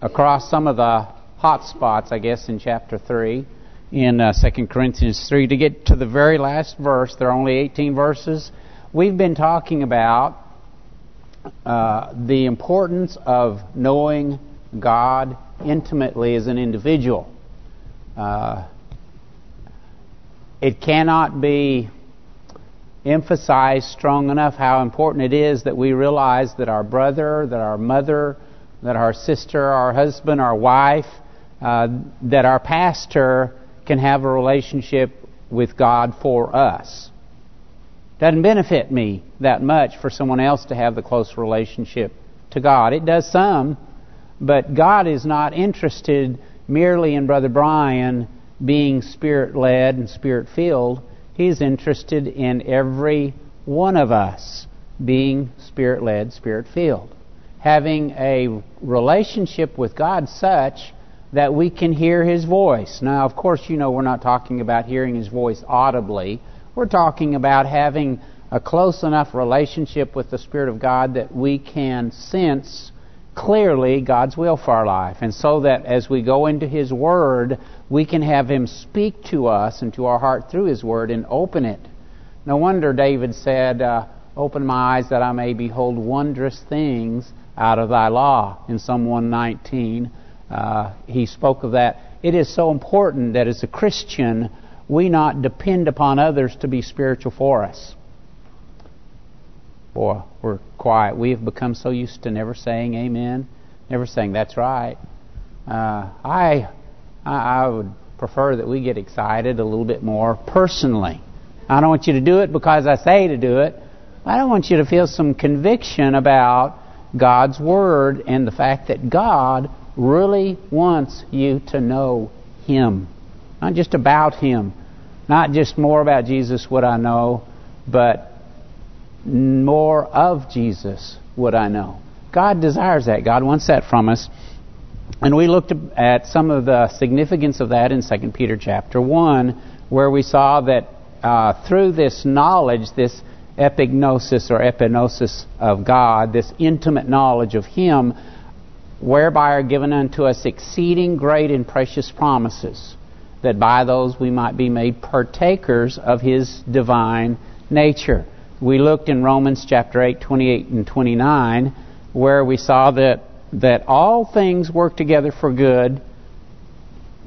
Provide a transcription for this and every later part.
across some of the hot spots, I guess, in chapter 3 in uh, 2 Corinthians 3 to get to the very last verse. There are only 18 verses. We've been talking about uh, the importance of knowing God intimately as an individual. Uh, it cannot be emphasized strong enough how important it is that we realize that our brother, that our mother, that our sister, our husband, our wife, uh, that our pastor can have a relationship with God for us. Doesn't benefit me that much for someone else to have the close relationship to God. It does some, but God is not interested merely in Brother Brian being spirit-led and spirit-filled. He's interested in every one of us being spirit-led, spirit-filled. Having a relationship with God such that we can hear His voice. Now, of course, you know we're not talking about hearing His voice audibly. We're talking about having a close enough relationship with the Spirit of God that we can sense clearly God's will for our life. And so that as we go into His Word, we can have Him speak to us and to our heart through His Word and open it. No wonder David said, uh, Open my eyes that I may behold wondrous things out of thy law in Psalm 119. Uh, he spoke of that. It is so important that as a Christian, we not depend upon others to be spiritual for us. Boy, we're quiet. We have become so used to never saying amen, never saying that's right. Uh, I, I would prefer that we get excited a little bit more personally. I don't want you to do it because I say to do it. I don't want you to feel some conviction about God's Word and the fact that God really wants you to know Him. Not just about Him. Not just more about Jesus would I know, but more of Jesus would I know. God desires that. God wants that from us. And we looked at some of the significance of that in 2 Peter chapter 1, where we saw that uh, through this knowledge, this epignosis or epinosis of God, this intimate knowledge of Him, whereby are given unto us exceeding great and precious promises, that by those we might be made partakers of His divine nature. We looked in Romans chapter 8, 28 and 29, where we saw that that all things work together for good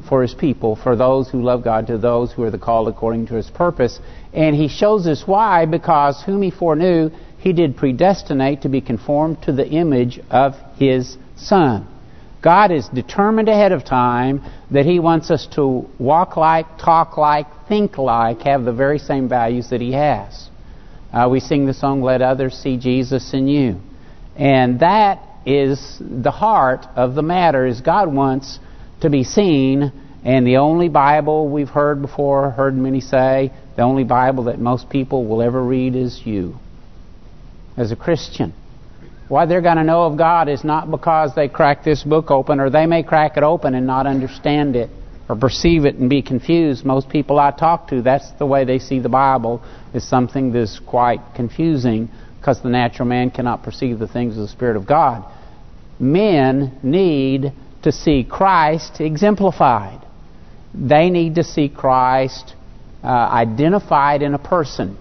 for His people, for those who love God, to those who are the called according to His purpose. And He shows us why, because whom He foreknew, He did predestinate to be conformed to the image of His Son. God is determined ahead of time that He wants us to walk like, talk like, think like, have the very same values that He has. Uh, we sing the song, Let Others See Jesus in You. And that is the heart of the matter, is God wants to be seen, and the only Bible we've heard before, heard many say, the only Bible that most people will ever read is you. As a Christian. Why they're going to know of God is not because they crack this book open, or they may crack it open and not understand it, or perceive it and be confused. Most people I talk to, that's the way they see the Bible, is something that's quite confusing, because the natural man cannot perceive the things of the Spirit of God. Men need to see Christ exemplified. They need to see Christ uh, identified in a person.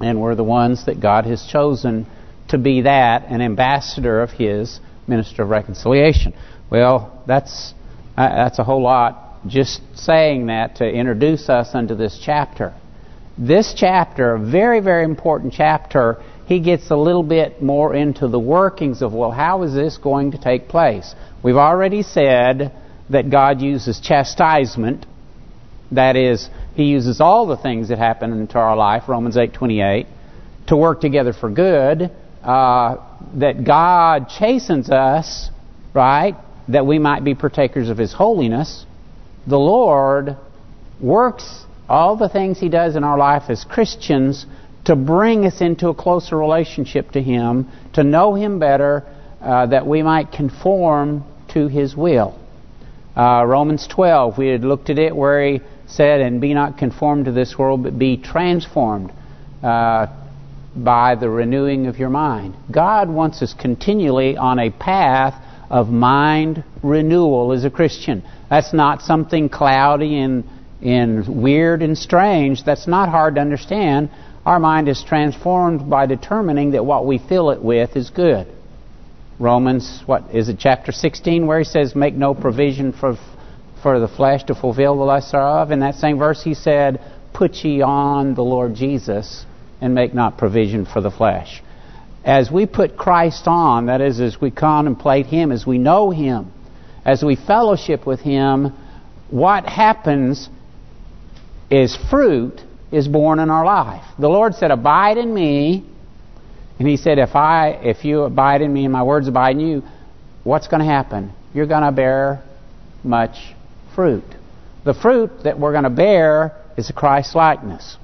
And we're the ones that God has chosen to be that, an ambassador of His minister of reconciliation. Well, that's uh, that's a whole lot just saying that to introduce us unto this chapter. This chapter, a very, very important chapter, he gets a little bit more into the workings of, well, how is this going to take place? We've already said that God uses chastisement. That is, He uses all the things that happen into our life, Romans 8.28, to work together for good uh, that God chastens us, right, that we might be partakers of His holiness, the Lord works all the things He does in our life as Christians to bring us into a closer relationship to Him, to know Him better, uh, that we might conform to His will. Uh, Romans 12, we had looked at it where He said, And be not conformed to this world, but be transformed. Uh, by the renewing of your mind. God wants us continually on a path of mind renewal as a Christian. That's not something cloudy and, and weird and strange. That's not hard to understand. Our mind is transformed by determining that what we fill it with is good. Romans, what is it, chapter 16, where he says, make no provision for for the flesh to fulfill the lusts thereof. In that same verse he said, put ye on the Lord Jesus and make not provision for the flesh. As we put Christ on, that is, as we contemplate Him, as we know Him, as we fellowship with Him, what happens is fruit is born in our life. The Lord said, abide in me. And He said, if I, if you abide in me and my words abide in you, what's going to happen? You're going to bear much fruit. The fruit that we're going to bear is Christ likeness.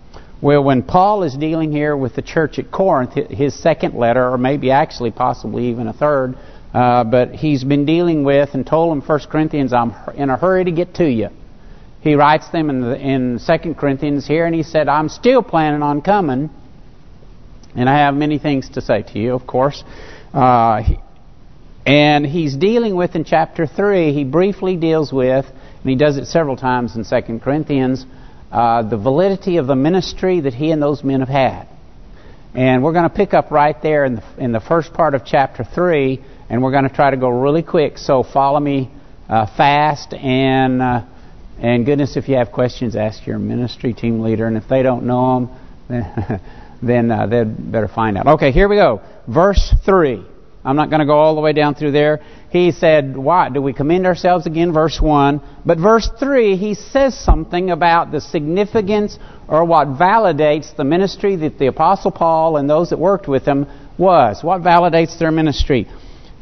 Well, when Paul is dealing here with the church at Corinth, his second letter, or maybe actually possibly even a third, uh, but he's been dealing with and told them 1 Corinthians, I'm in a hurry to get to you. He writes them in, the, in 2 Corinthians here, and he said, I'm still planning on coming, and I have many things to say to you, of course. Uh, and he's dealing with in chapter 3, he briefly deals with and he does it several times in 2 Corinthians, uh, the validity of the ministry that he and those men have had. And we're going to pick up right there in the, in the first part of chapter 3, and we're going to try to go really quick, so follow me uh, fast, and uh, and goodness, if you have questions, ask your ministry team leader, and if they don't know them, then uh, they'd better find out. Okay, here we go. Verse 3. I'm not going to go all the way down through there. He said, why? Do we commend ourselves again? Verse 1. But verse 3, he says something about the significance or what validates the ministry that the Apostle Paul and those that worked with him was. What validates their ministry?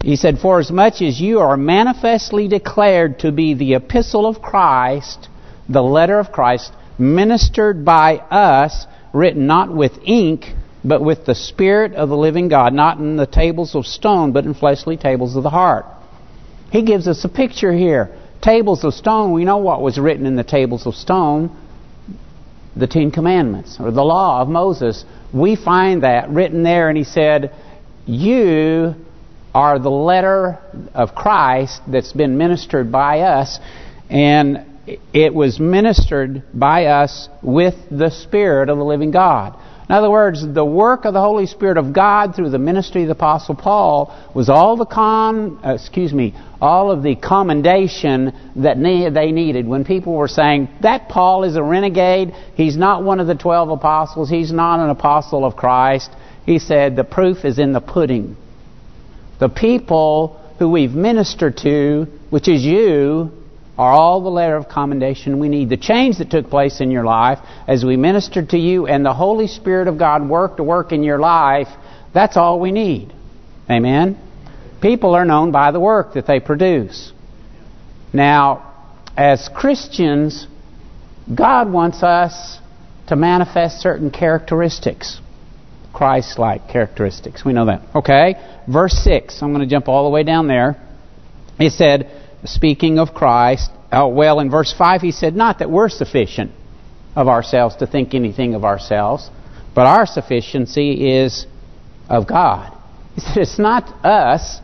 He said, For as much as you are manifestly declared to be the epistle of Christ, the letter of Christ, ministered by us, written not with ink, but with the Spirit of the living God, not in the tables of stone, but in fleshly tables of the heart. He gives us a picture here. Tables of stone, we know what was written in the tables of stone. The Ten Commandments, or the law of Moses. We find that written there, and he said, You are the letter of Christ that's been ministered by us, and it was ministered by us with the Spirit of the living God. In other words, the work of the Holy Spirit of God through the ministry of the Apostle Paul was all the con, uh, excuse me, all of the commendation that they needed. When people were saying, that Paul is a renegade, he's not one of the twelve apostles, he's not an apostle of Christ, he said, the proof is in the pudding. The people who we've ministered to, which is you, are all the letter of commendation we need. The change that took place in your life as we ministered to you and the Holy Spirit of God worked to work in your life, that's all we need. Amen? People are known by the work that they produce. Now, as Christians, God wants us to manifest certain characteristics. Christ-like characteristics. We know that. Okay? Verse 6. I'm going to jump all the way down there. He said, speaking of Christ, oh, well, in verse 5 he said, not that we're sufficient of ourselves to think anything of ourselves, but our sufficiency is of God. He said, it's not us,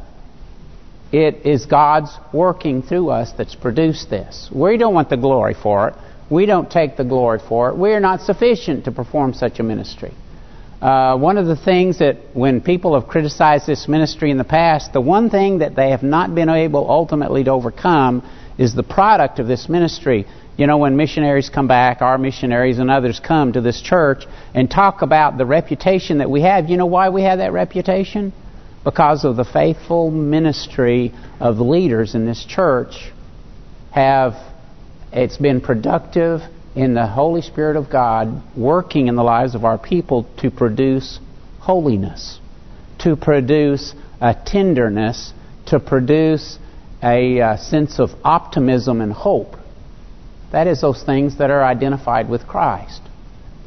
it is God's working through us that's produced this. We don't want the glory for it. We don't take the glory for it. We are not sufficient to perform such a ministry. Uh, one of the things that when people have criticized this ministry in the past, the one thing that they have not been able ultimately to overcome is the product of this ministry. You know, when missionaries come back, our missionaries and others come to this church and talk about the reputation that we have. You know why we have that reputation? Because of the faithful ministry of the leaders in this church have, it's been productive in the Holy Spirit of God working in the lives of our people to produce holiness, to produce a tenderness, to produce a uh, sense of optimism and hope. That is those things that are identified with Christ.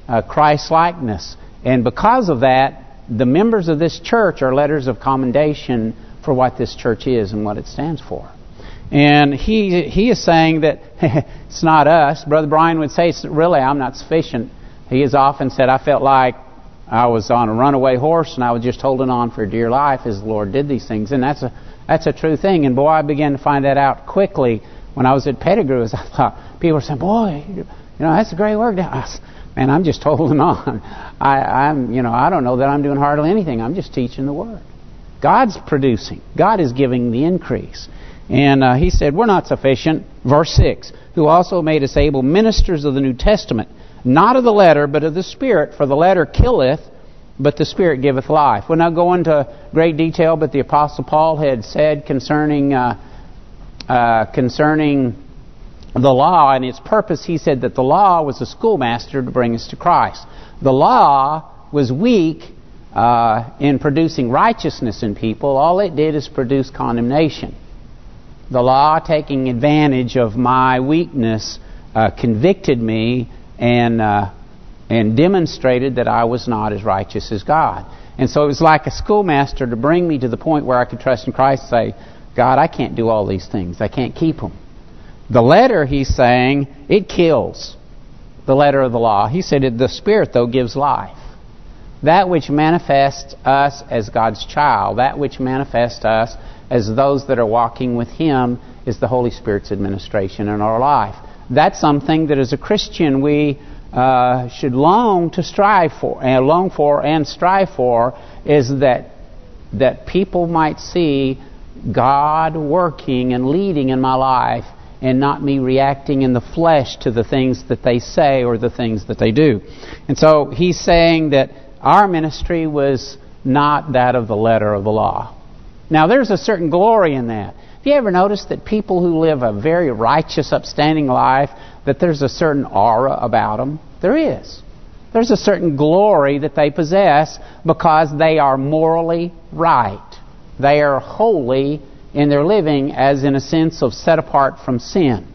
Uh, Christ-likeness. And because of that, the members of this church are letters of commendation for what this church is and what it stands for. And he he is saying that it's not us. Brother Brian would say, really, I'm not sufficient. He has often said, I felt like I was on a runaway horse and I was just holding on for dear life as the Lord did these things. And that's a That's a true thing. And boy, I began to find that out quickly when I was at Pettigrew. I thought people were saying, "Boy, you know, that's a great work." Man, I'm just holding on. I, I'm, you know, I don't know that I'm doing hardly anything. I'm just teaching the word. God's producing. God is giving the increase. And uh, he said, we're not sufficient. Verse 6, who also made us able ministers of the New Testament, not of the letter, but of the Spirit. For the letter killeth, but the Spirit giveth life. We'll not go into great detail, but the Apostle Paul had said concerning uh, uh, concerning the law and its purpose, he said that the law was a schoolmaster to bring us to Christ. The law was weak uh, in producing righteousness in people. All it did is produce condemnation. The law, taking advantage of my weakness, uh, convicted me and uh, and demonstrated that I was not as righteous as God. And so it was like a schoolmaster to bring me to the point where I could trust in Christ and say, God, I can't do all these things. I can't keep them. The letter, he's saying, it kills the letter of the law. He said the Spirit, though, gives life. That which manifests us as God's child, that which manifests us as those that are walking with Him, is the Holy Spirit's administration in our life. That's something that as a Christian we uh, should long to strive for, and uh, long for and strive for, is that that people might see God working and leading in my life and not me reacting in the flesh to the things that they say or the things that they do. And so he's saying that our ministry was not that of the letter of the law. Now there's a certain glory in that. Have you ever noticed that people who live a very righteous, upstanding life, that there's a certain aura about them? There is. There's a certain glory that they possess because they are morally right. They are holy in their living as in a sense of set apart from sin.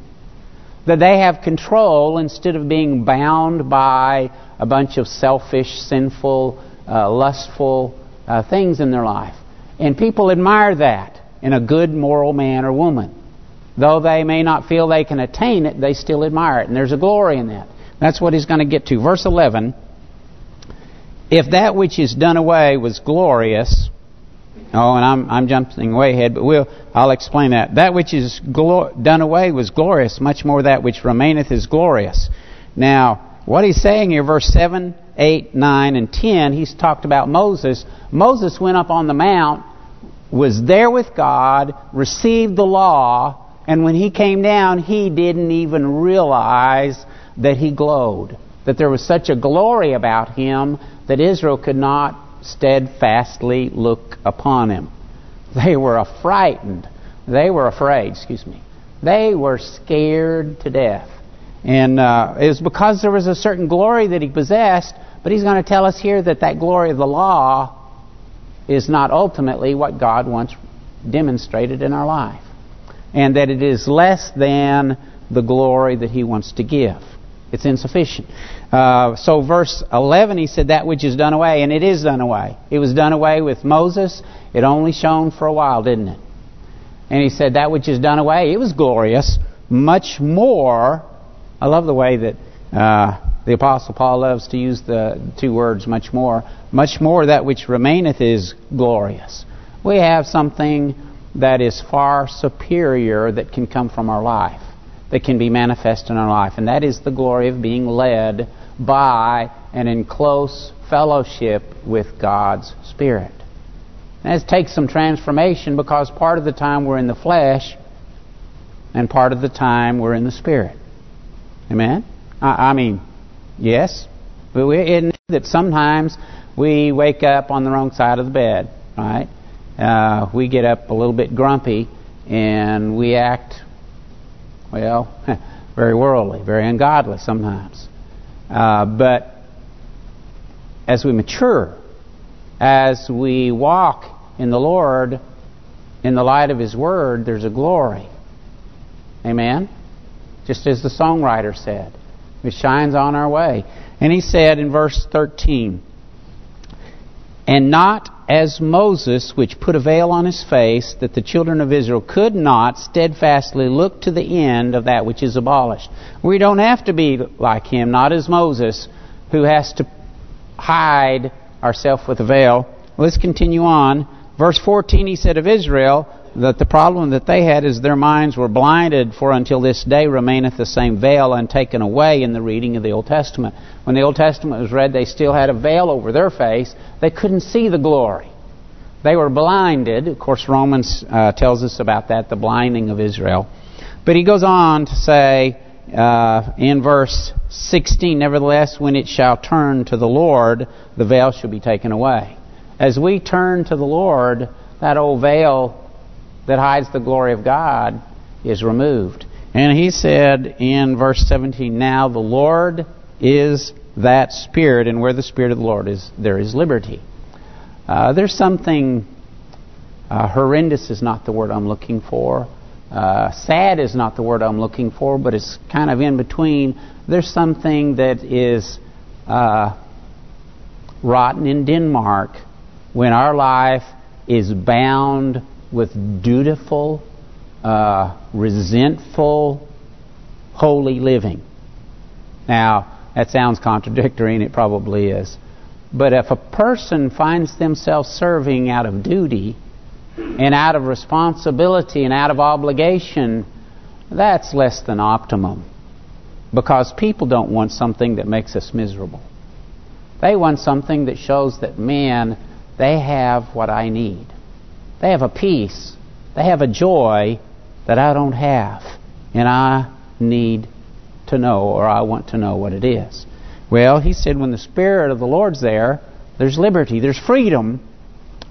That they have control instead of being bound by a bunch of selfish, sinful, uh, lustful uh, things in their life. And people admire that in a good moral man or woman. Though they may not feel they can attain it, they still admire it. And there's a glory in that. That's what he's going to get to. Verse 11, If that which is done away was glorious, Oh, and I'm I'm jumping way ahead, but we'll I'll explain that. That which is done away was glorious, much more that which remaineth is glorious. Now, what he's saying here, verse 7, 8, 9, and 10, he's talked about Moses. Moses went up on the mount, was there with God, received the law, and when he came down, he didn't even realize that he glowed. That there was such a glory about him that Israel could not steadfastly look upon him. They were frightened. They were afraid, excuse me. They were scared to death. And uh, it was because there was a certain glory that he possessed, but he's going to tell us here that that glory of the law is not ultimately what God wants demonstrated in our life. And that it is less than the glory that he wants to give. It's insufficient. Uh, so verse 11, he said, that which is done away, and it is done away. It was done away with Moses. It only shone for a while, didn't it? And he said, that which is done away, it was glorious. Much more, I love the way that uh, the Apostle Paul loves to use the two words, much more. Much more that which remaineth is glorious. We have something that is far superior that can come from our life that can be manifest in our life. And that is the glory of being led by and in close fellowship with God's Spirit. And it takes some transformation because part of the time we're in the flesh and part of the time we're in the Spirit. Amen? I, I mean, yes. But we admit that sometimes we wake up on the wrong side of the bed, right? Uh, we get up a little bit grumpy and we act well, very worldly, very ungodly sometimes. Uh, but as we mature, as we walk in the Lord, in the light of His Word, there's a glory. Amen? Just as the songwriter said. It shines on our way. And he said in verse 13, And not as Moses, which put a veil on his face, that the children of Israel could not steadfastly look to the end of that which is abolished. We don't have to be like him, not as Moses, who has to hide ourselves with a veil. Let's continue on. Verse 14, he said of Israel, that the problem that they had is their minds were blinded for until this day remaineth the same veil untaken away in the reading of the Old Testament. When the Old Testament was read, they still had a veil over their face. They couldn't see the glory. They were blinded. Of course, Romans uh, tells us about that, the blinding of Israel. But he goes on to say uh, in verse 16, Nevertheless, when it shall turn to the Lord, the veil shall be taken away. As we turn to the Lord, that old veil that hides the glory of God is removed. And he said in verse 17, Now the Lord is that Spirit, and where the Spirit of the Lord is, there is liberty. Uh, there's something, uh, horrendous is not the word I'm looking for. Uh, sad is not the word I'm looking for, but it's kind of in between. There's something that is uh, rotten in Denmark when our life is bound with dutiful, uh, resentful, holy living. Now, that sounds contradictory, and it probably is. But if a person finds themselves serving out of duty and out of responsibility and out of obligation, that's less than optimum. Because people don't want something that makes us miserable. They want something that shows that, man, they have what I need. They have a peace. They have a joy that I don't have. And I need to know, or I want to know what it is. Well, he said when the Spirit of the Lord's there, there's liberty, there's freedom.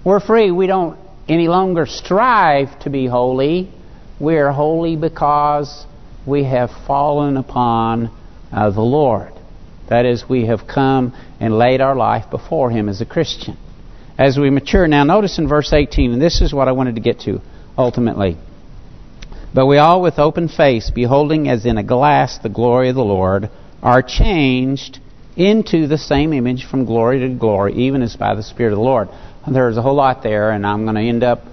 We're free. We don't any longer strive to be holy. We are holy because we have fallen upon uh, the Lord. That is, we have come and laid our life before Him as a Christian as we mature. Now notice in verse 18, and this is what I wanted to get to ultimately. But we all with open face, beholding as in a glass the glory of the Lord, are changed into the same image from glory to glory, even as by the Spirit of the Lord. There's a whole lot there, and I'm going to end up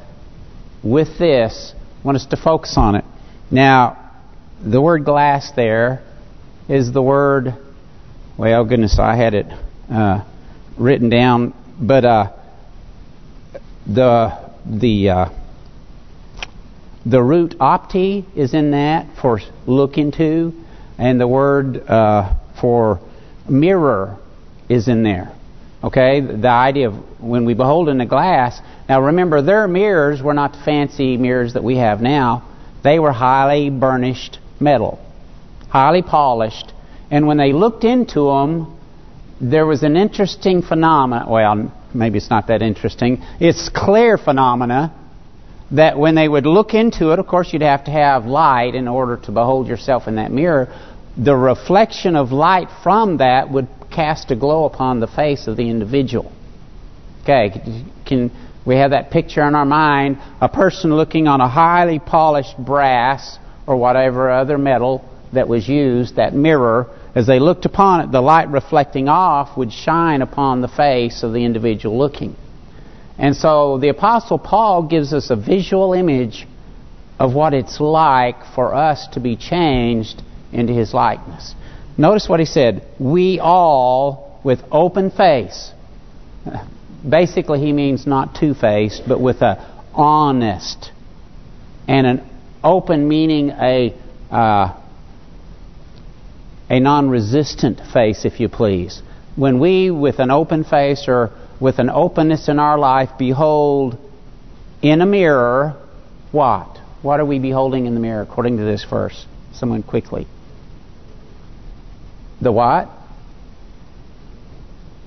with this. I want us to focus on it. Now, the word glass there is the word, well, goodness, I had it uh, written down, but uh, the the uh, the root opti is in that for look into, and the word uh, for mirror is in there. Okay, the idea of when we behold in the glass. Now remember, their mirrors were not the fancy mirrors that we have now. They were highly burnished metal, highly polished, and when they looked into them, there was an interesting phenomenon. Well, maybe it's not that interesting. It's clear phenomena that when they would look into it, of course you'd have to have light in order to behold yourself in that mirror. The reflection of light from that would cast a glow upon the face of the individual. Okay, can we have that picture in our mind, a person looking on a highly polished brass or whatever other metal that was used, that mirror, as they looked upon it, the light reflecting off would shine upon the face of the individual looking. And so the Apostle Paul gives us a visual image of what it's like for us to be changed into his likeness. Notice what he said, we all with open face. Basically he means not two-faced, but with a honest and an open meaning a uh, a non-resistant face, if you please. When we, with an open face or with an openness in our life, behold in a mirror, what? What are we beholding in the mirror, according to this verse? Someone quickly. The what?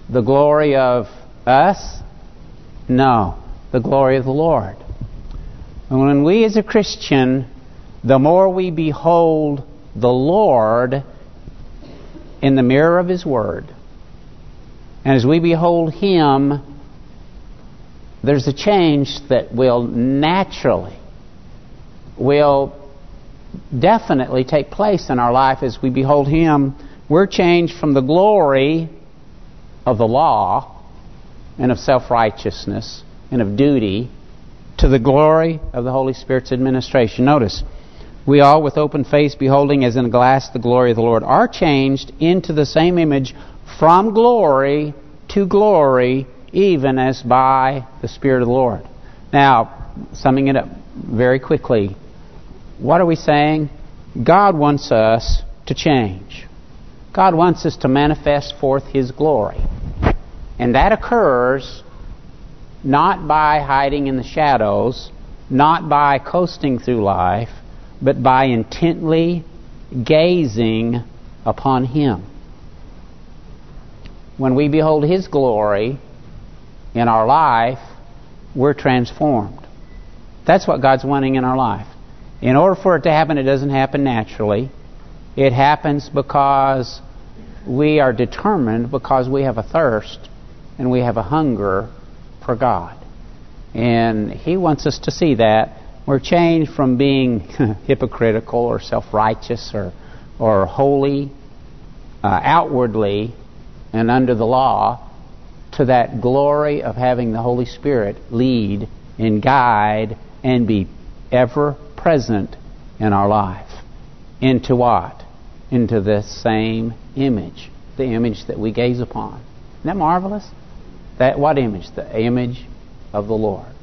The glory of us? No. The glory of the Lord. And when we as a Christian, the more we behold the Lord, in the mirror of His Word. And as we behold Him, there's a change that will naturally, will definitely take place in our life as we behold Him. We're changed from the glory of the law and of self-righteousness and of duty to the glory of the Holy Spirit's administration. Notice, we all with open face beholding as in a glass the glory of the Lord are changed into the same image from glory to glory even as by the Spirit of the Lord. Now, summing it up, very quickly. What are we saying? God wants us to change. God wants us to manifest forth His glory. And that occurs not by hiding in the shadows, not by coasting through life, but by intently gazing upon Him. When we behold His glory in our life, we're transformed. That's what God's wanting in our life. In order for it to happen, it doesn't happen naturally. It happens because we are determined, because we have a thirst and we have a hunger for God. And He wants us to see that. We're changed from being hypocritical or self-righteous or, or holy uh, outwardly and under the law to that glory of having the Holy Spirit lead and guide and be ever present in our life. Into what? Into this same image, the image that we gaze upon. Isn't that marvelous? That what image? The image of the Lord.